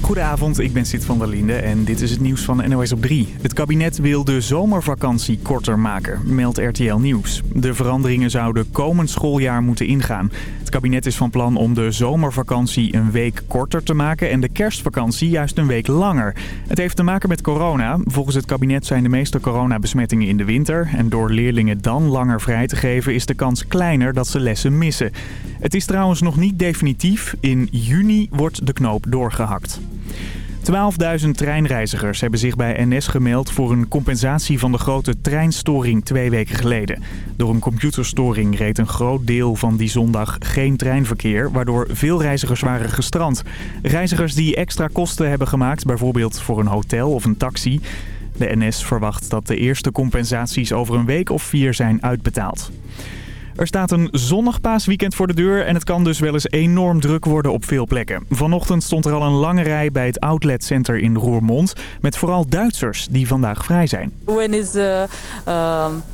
Goedenavond, ik ben Sid van der Linde en dit is het nieuws van NOS op 3. Het kabinet wil de zomervakantie korter maken, meldt RTL Nieuws. De veranderingen zouden komend schooljaar moeten ingaan. Kabinet is van plan om de zomervakantie een week korter te maken... en de kerstvakantie juist een week langer. Het heeft te maken met corona. Volgens het kabinet zijn de meeste coronabesmettingen in de winter... en door leerlingen dan langer vrij te geven is de kans kleiner dat ze lessen missen. Het is trouwens nog niet definitief. In juni wordt de knoop doorgehakt. 12.000 treinreizigers hebben zich bij NS gemeld voor een compensatie van de grote treinstoring twee weken geleden. Door een computerstoring reed een groot deel van die zondag geen treinverkeer, waardoor veel reizigers waren gestrand. Reizigers die extra kosten hebben gemaakt, bijvoorbeeld voor een hotel of een taxi. De NS verwacht dat de eerste compensaties over een week of vier zijn uitbetaald. Er staat een zonnig paasweekend voor de deur en het kan dus wel eens enorm druk worden op veel plekken. Vanochtend stond er al een lange rij bij het Outlet Center in Roermond met vooral Duitsers die vandaag vrij zijn. When is uh, um,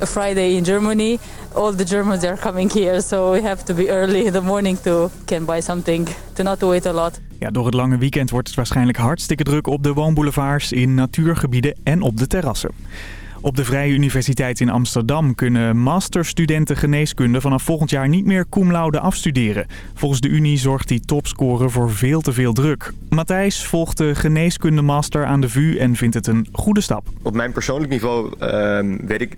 a Friday in Germany, all the Germans are coming here, so we have to be early in the morning to can buy something, to not wait a lot. Ja, door het lange weekend wordt het waarschijnlijk hartstikke druk op de woonboulevards, in natuurgebieden en op de terrassen. Op de Vrije Universiteit in Amsterdam kunnen masterstudenten geneeskunde vanaf volgend jaar niet meer cum laude afstuderen. Volgens de Unie zorgt die topscorer voor veel te veel druk. Matthijs volgt de geneeskunde master aan de VU en vindt het een goede stap. Op mijn persoonlijk niveau weet ik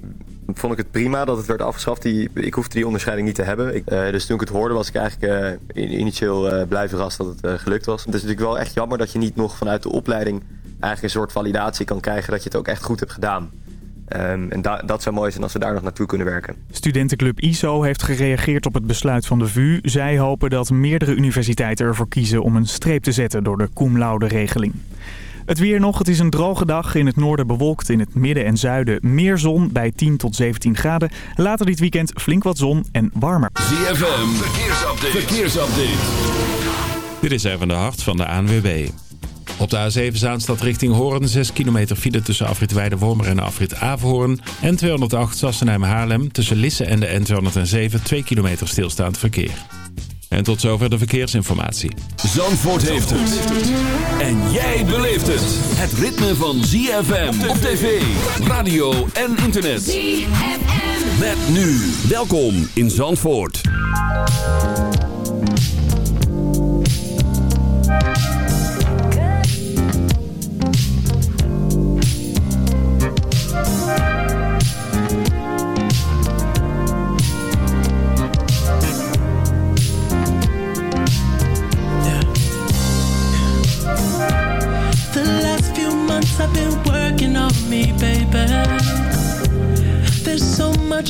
vond ik het prima dat het werd afgeschaft. Die, ik hoefde die onderscheiding niet te hebben. Uh, dus toen ik het hoorde was ik eigenlijk uh, initieel uh, blij verrast dat het gelukt was. Het is natuurlijk wel echt jammer dat je niet nog vanuit de opleiding eigenlijk een soort validatie kan krijgen dat je het ook echt goed hebt gedaan. Um, en da dat zou mooi zijn als we daar nog naartoe kunnen werken. Studentenclub ISO heeft gereageerd op het besluit van de VU. Zij hopen dat meerdere universiteiten ervoor kiezen om een streep te zetten door de cum laude regeling. Het weer nog. Het is een droge dag. In het noorden bewolkt. In het midden en zuiden meer zon bij 10 tot 17 graden. Later dit weekend flink wat zon en warmer. ZFM. Verkeersupdate. Verkeersupdate. Dit is even de hart van de ANWB. Op de A7 Zaanstad richting Hoorn 6 kilometer file tussen afrit Weidewormer en afrit Averhoorn. En 208 Sassenheim Haarlem tussen Lisse en de N207 2 kilometer stilstaand verkeer. En tot zover de verkeersinformatie. Zandvoort heeft het. En jij beleeft het. Het ritme van ZFM op tv, radio en internet. ZFM. Met nu. Welkom in Zandvoort.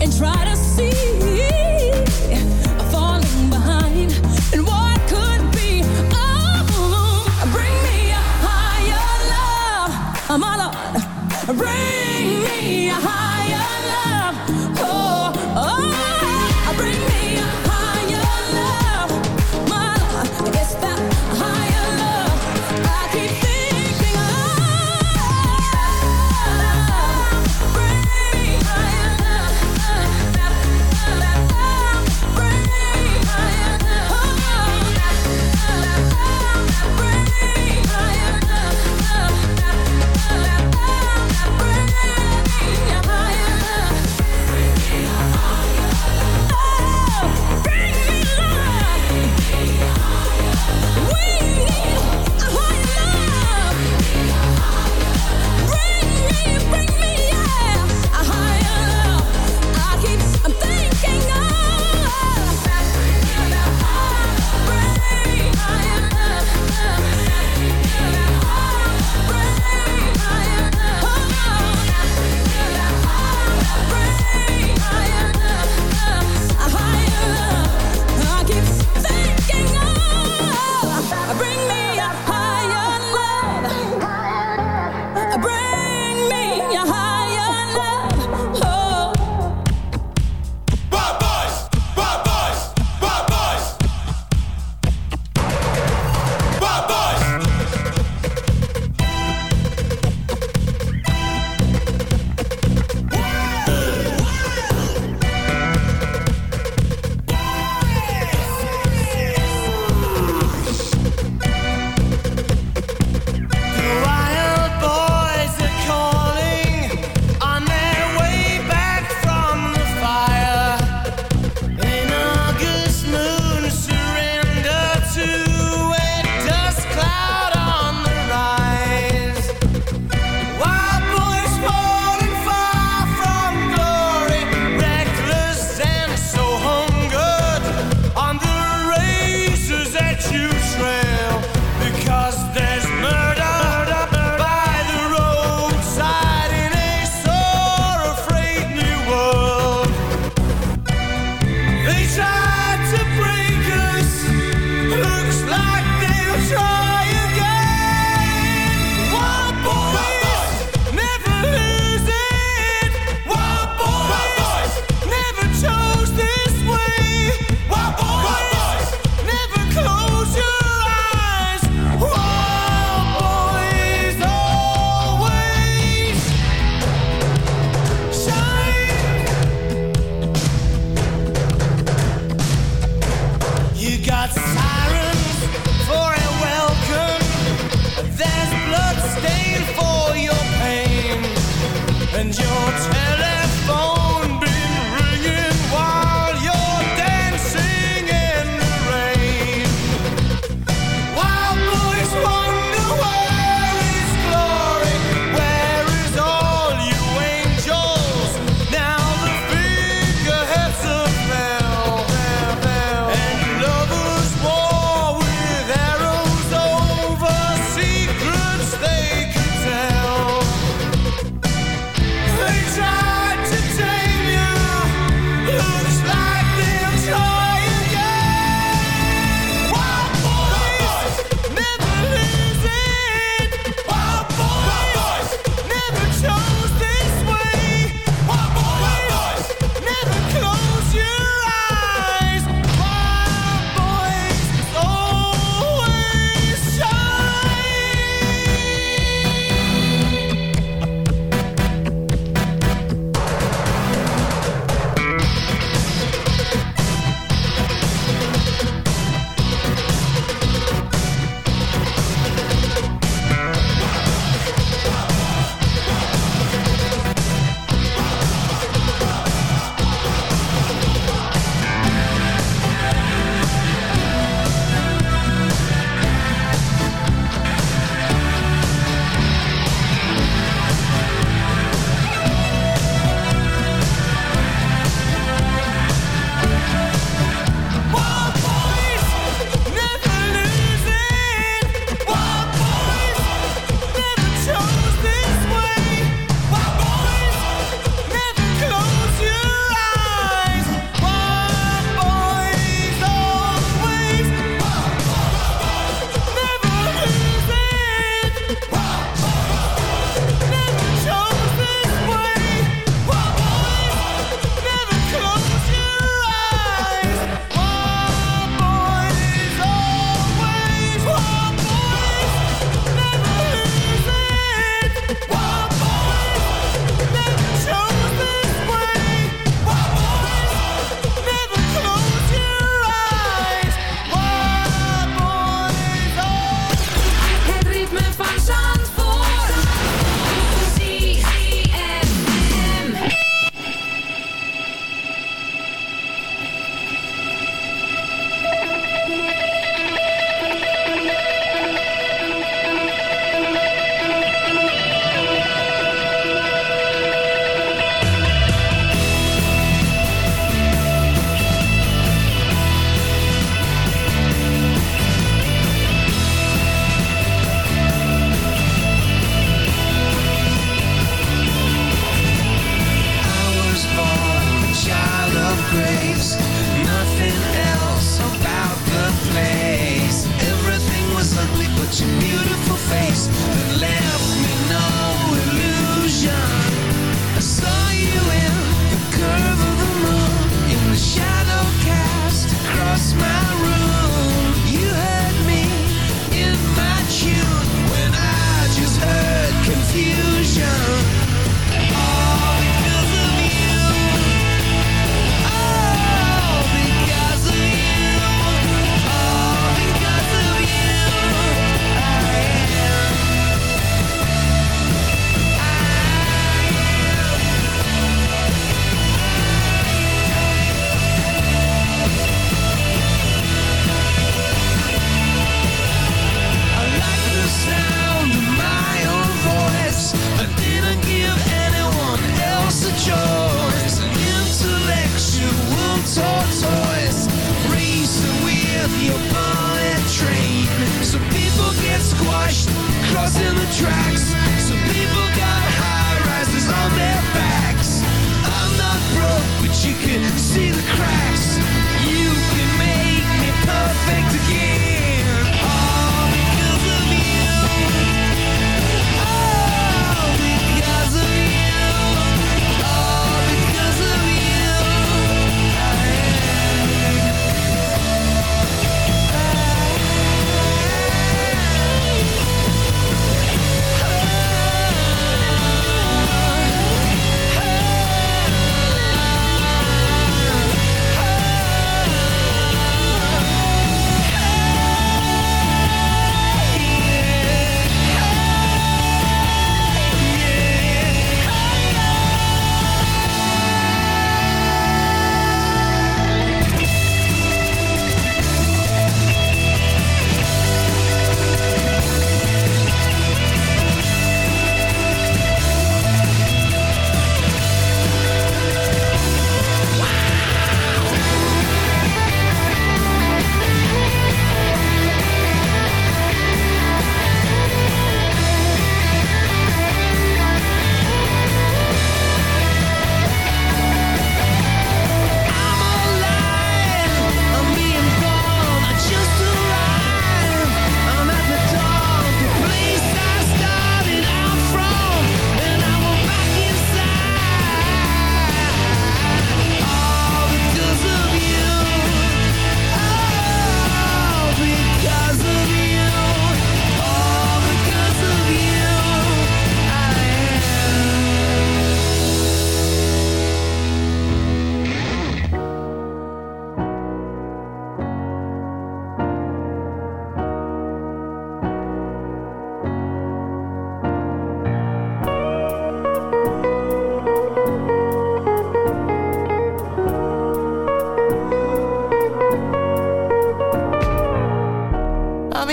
And try to she could see the cracks.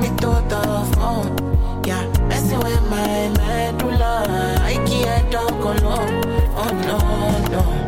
me to the phone. Yeah, messing with my medulla. I can't talk alone. Oh no, no.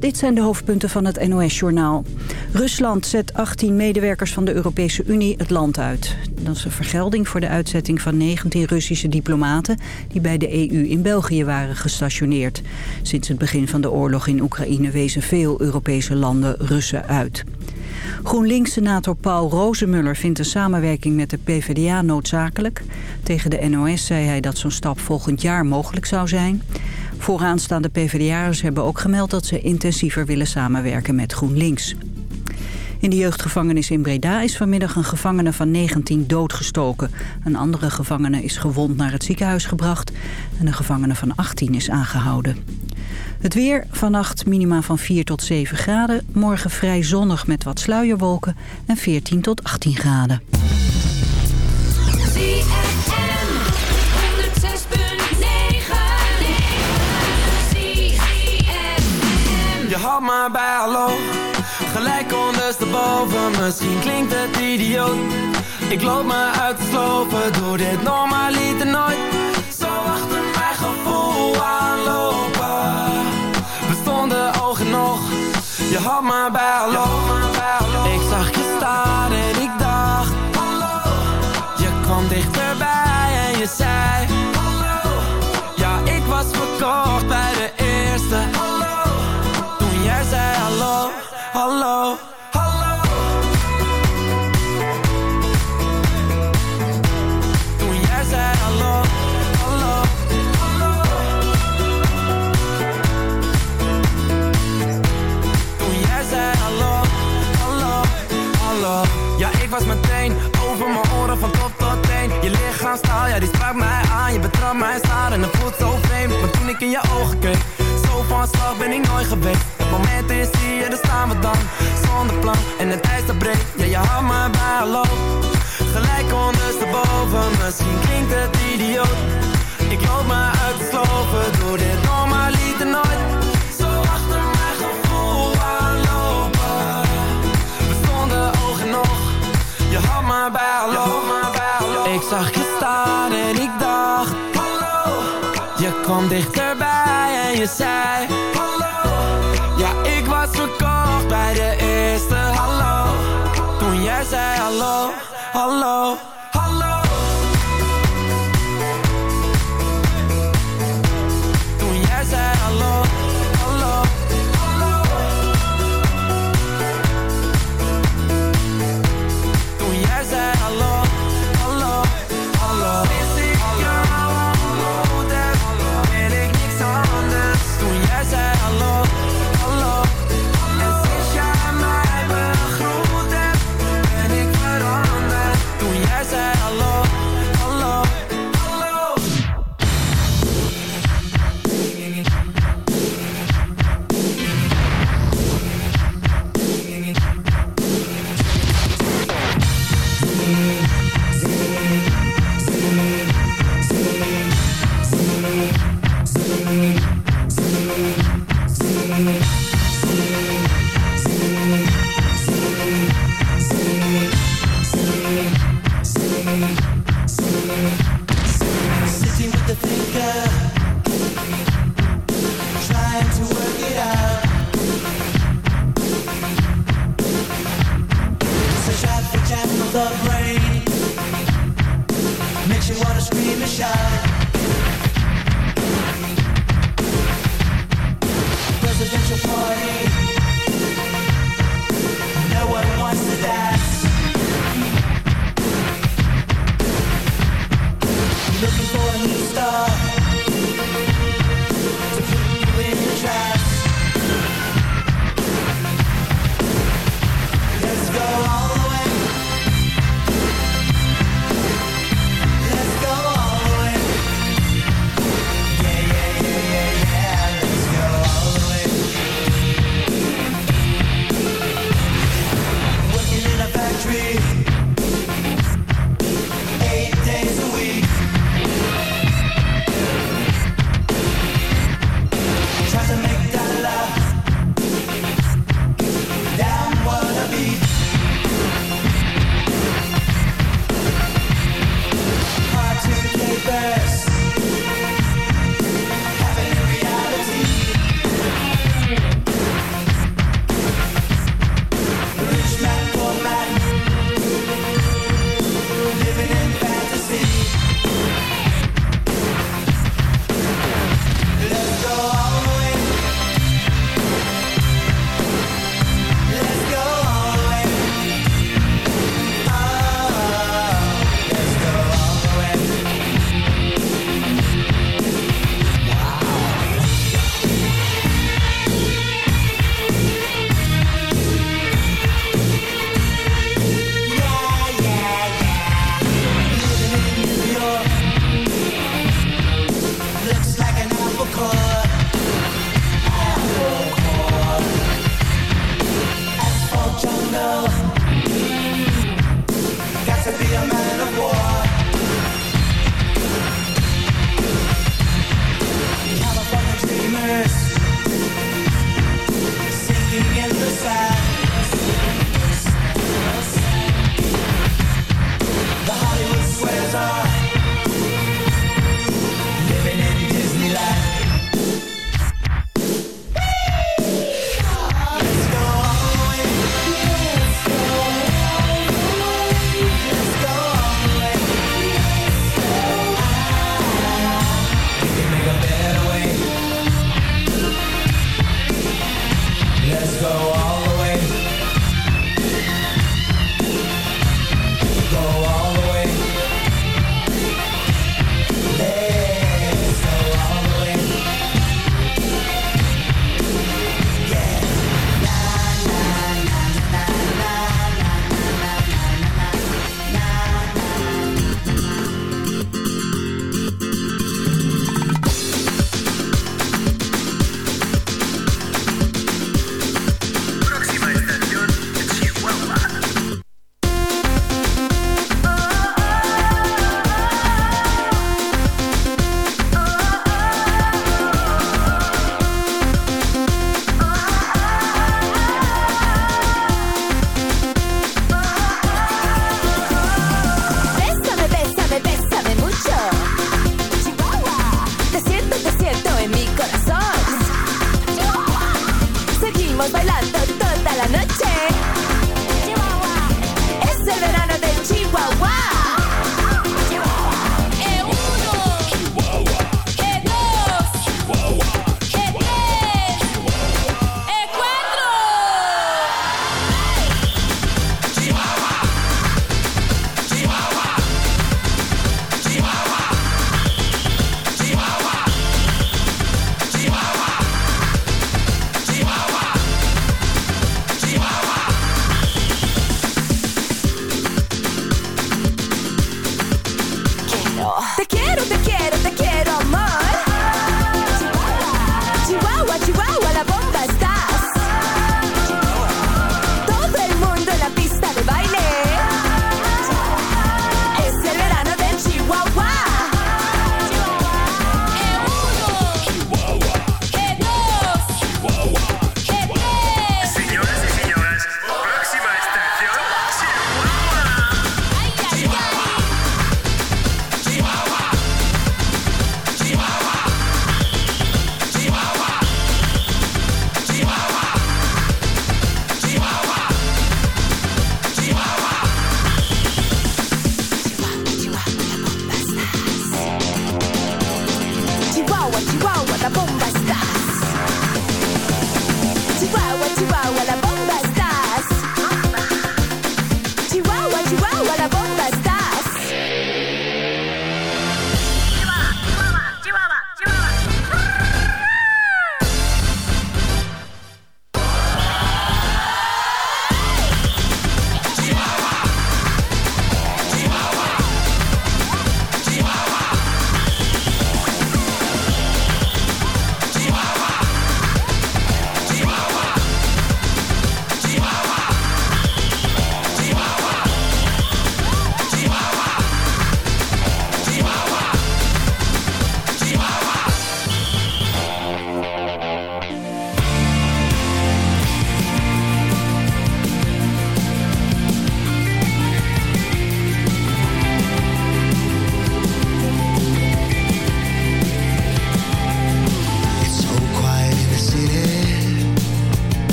dit zijn de hoofdpunten van het NOS-journaal. Rusland zet 18 medewerkers van de Europese Unie het land uit. Dat is een vergelding voor de uitzetting van 19 Russische diplomaten... die bij de EU in België waren gestationeerd. Sinds het begin van de oorlog in Oekraïne wezen veel Europese landen Russen uit. GroenLinks-senator Paul Rozemuller vindt een samenwerking met de PvdA noodzakelijk. Tegen de NOS zei hij dat zo'n stap volgend jaar mogelijk zou zijn. Vooraanstaande PvdA'ers hebben ook gemeld dat ze intensiever willen samenwerken met GroenLinks. In de jeugdgevangenis in Breda is vanmiddag een gevangene van 19 doodgestoken. Een andere gevangene is gewond naar het ziekenhuis gebracht en een gevangene van 18 is aangehouden. Het weer, vannacht minima van 4 tot 7 graden. Morgen vrij zonnig met wat sluierwolken en 14 tot 18 graden. Je had maar bij hallo, gelijk ondersteboven. Misschien klinkt het idioot. Ik loop me uit te slopen, doe dit normaal liet nooit. Zo achter mijn gevoel aanlopen. We stonden ogen nog, je had maar bij hallo. Ik zag je staan en ik dacht, hallo. Je kwam dichterbij en je zei Ja die sprak mij aan. Je betrapt mij staan en het voelt zo vreemd. Maar toen ik in je ogen keek Zo van slag ben ik nooit geweest. Het moment is hier, daar staan we dan. Zonder plan en het ijs dat breekt Ja, je had me bij hallo Gelijk ondersteboven Misschien klinkt het idioot. Ik loop me uit de sloven Doe dit normaliter dichterbij en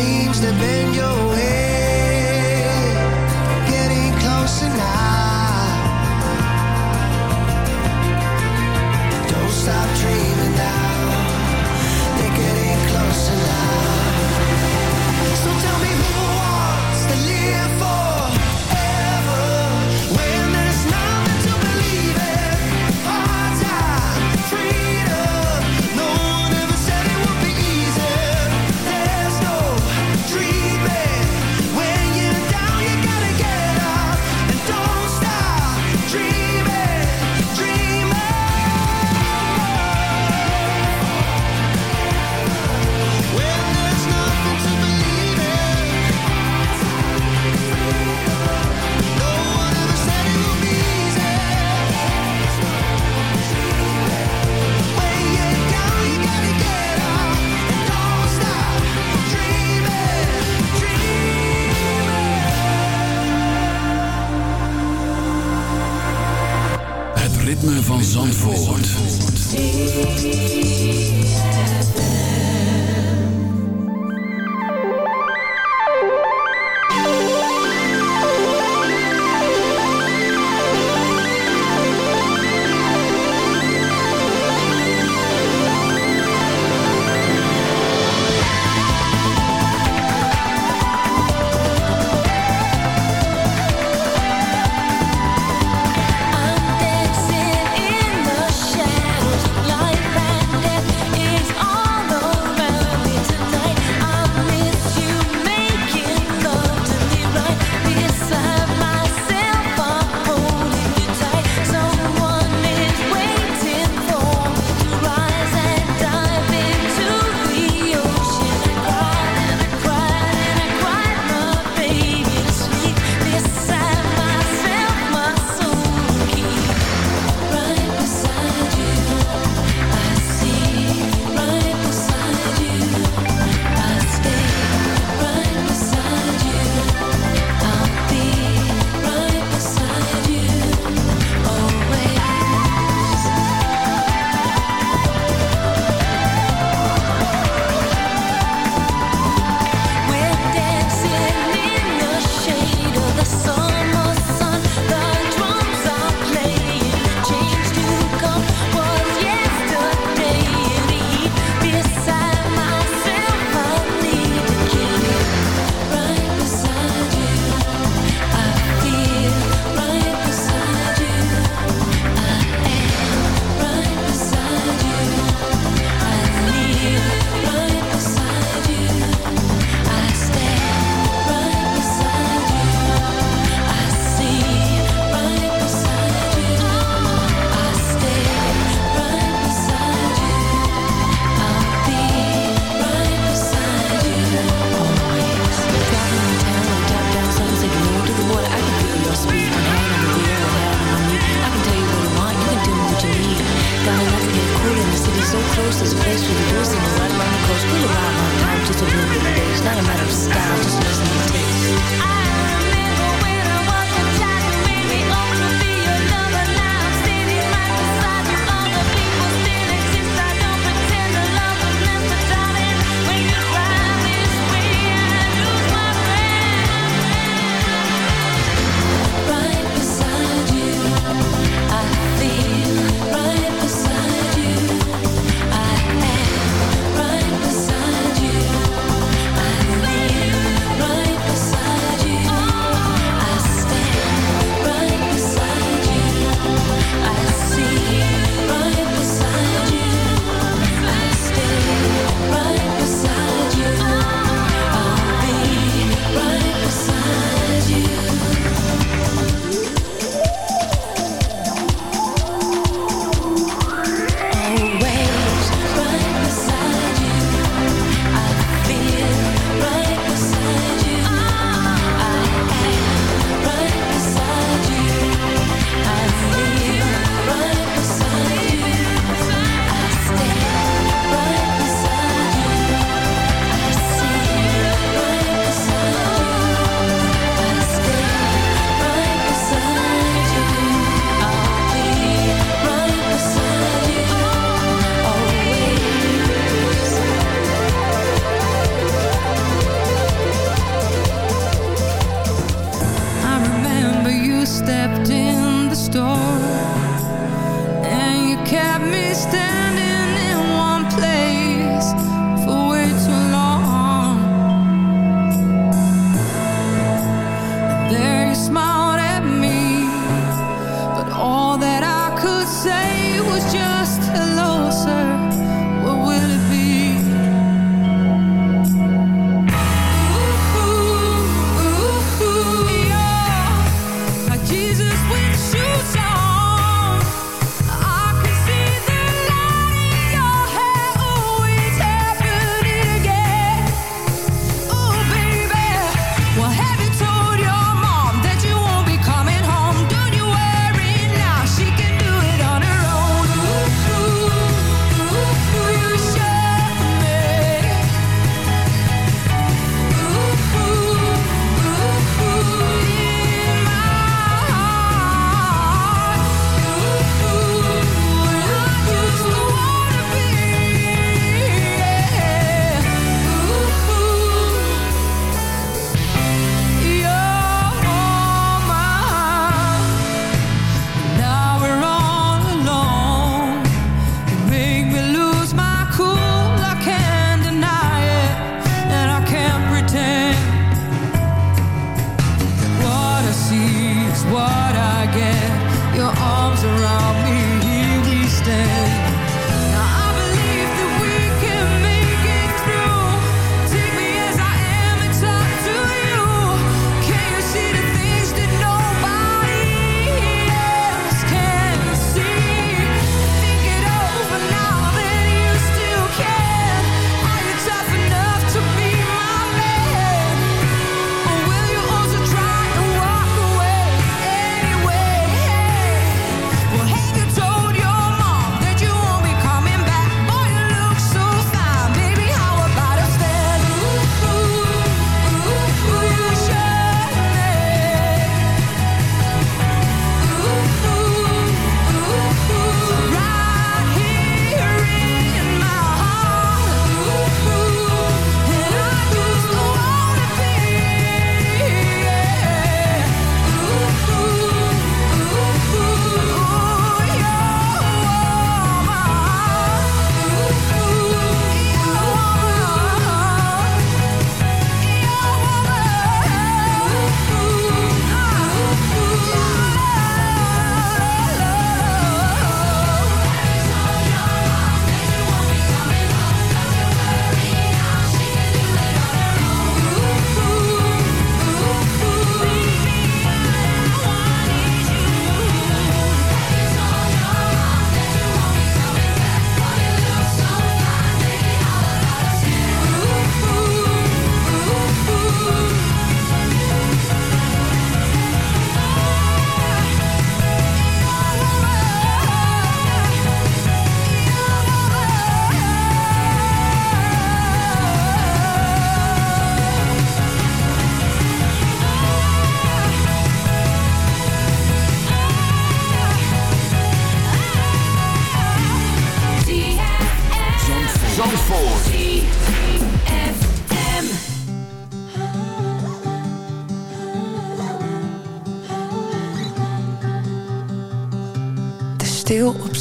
dreams that bend your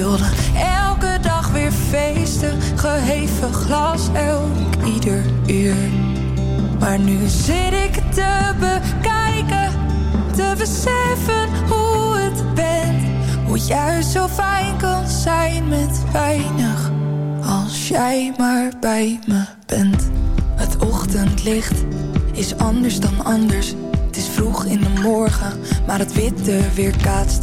elke dag weer feesten, geheven glas elk ieder uur. Maar nu zit ik te bekijken, te beseffen hoe het bent. Hoe juist zo fijn kan zijn met weinig, als jij maar bij me bent. Het ochtendlicht is anders dan anders. Het is vroeg in de morgen, maar het witte weerkaatst.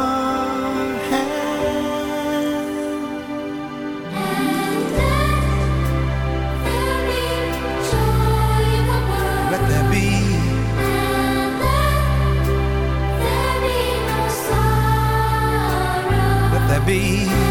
be